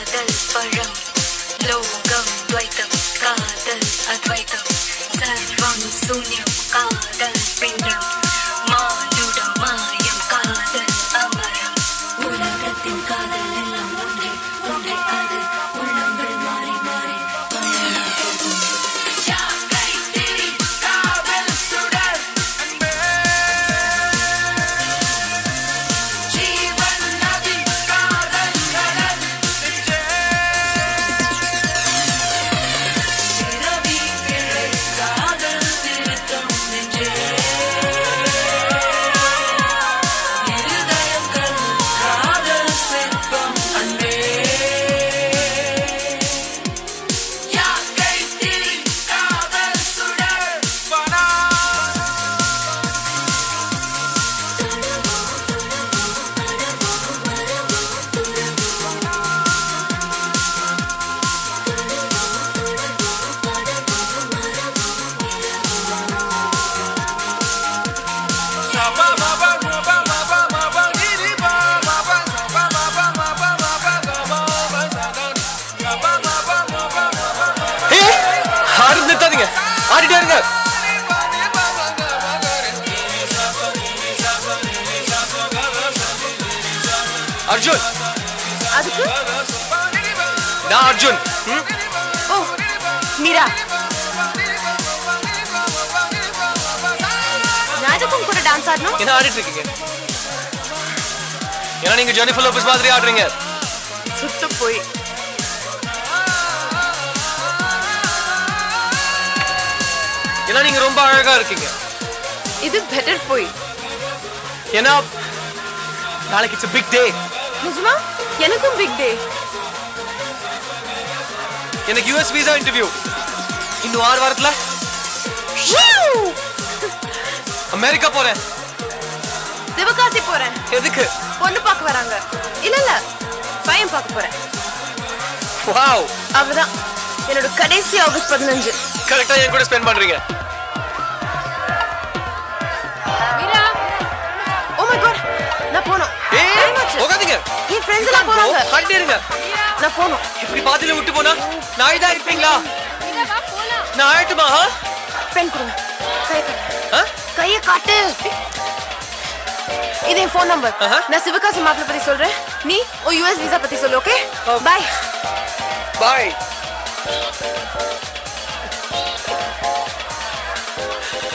காதல் பழம் அர்ஜுன். அதுக்கு? நான் அர்ஜுன்? ஓ மீரா. உங்க கூட டான்ஸ் ஆடணும்? என்ன ஆடிட்டு இருக்கீங்க? ஏன்னா நீங்க ஜெனிஃபர் லோபஸ் மாதிரி ஆடுறீங்க. சுத்து போய். ஏன்னா நீங்க ரொம்ப அழகா இருக்கீங்க. இது பெட்டர் போய். ஏன்னா நாளைக்கு இட்ஸ் பிக் டே நிஜமா? எனக்கும் பிக் டே எனக்கு யூஎஸ் விசா இன்டர்வியூ இன்னும் ஆறு வாரத்துல? அமெரிக்கா போறேன். சிவகாசி போறேன். எதுக்கு? பொண்ணு பார்க்க வராங்க. இல்ல இல்ல. பையன் பார்க்க போறேன். வாவ். அவதான் என்னோட கடைசி ஆகஸ்ட் பதினஞ்சு. கரெக்டா என் கூட ஸ்பெண்ட் பண்றீங்க. மீரா! மை காட் நான் போணும். ஏய் Time ஆச்சு. உட்காந்துங்க என் ஃப்ரெண்ட்ஸ் எல்லாம் போறாங்க. ஆடிட்டே இருங்க நான் இப்படி பாதியில விட்டு போனா நாய் தான் இருப்பீங்களா? நான் ஆயிட்டுமா? பென் கொடுங்க கையை காட்டு. இது என் ஃபோன் நம்பர். நான் சிவகாசி மாப்பிள்ள பத்தி சொல்றேன். நீ உன் யூஎஸ் விசா பத்தி சொல்லு ஓகே Okay. பாய் பாய்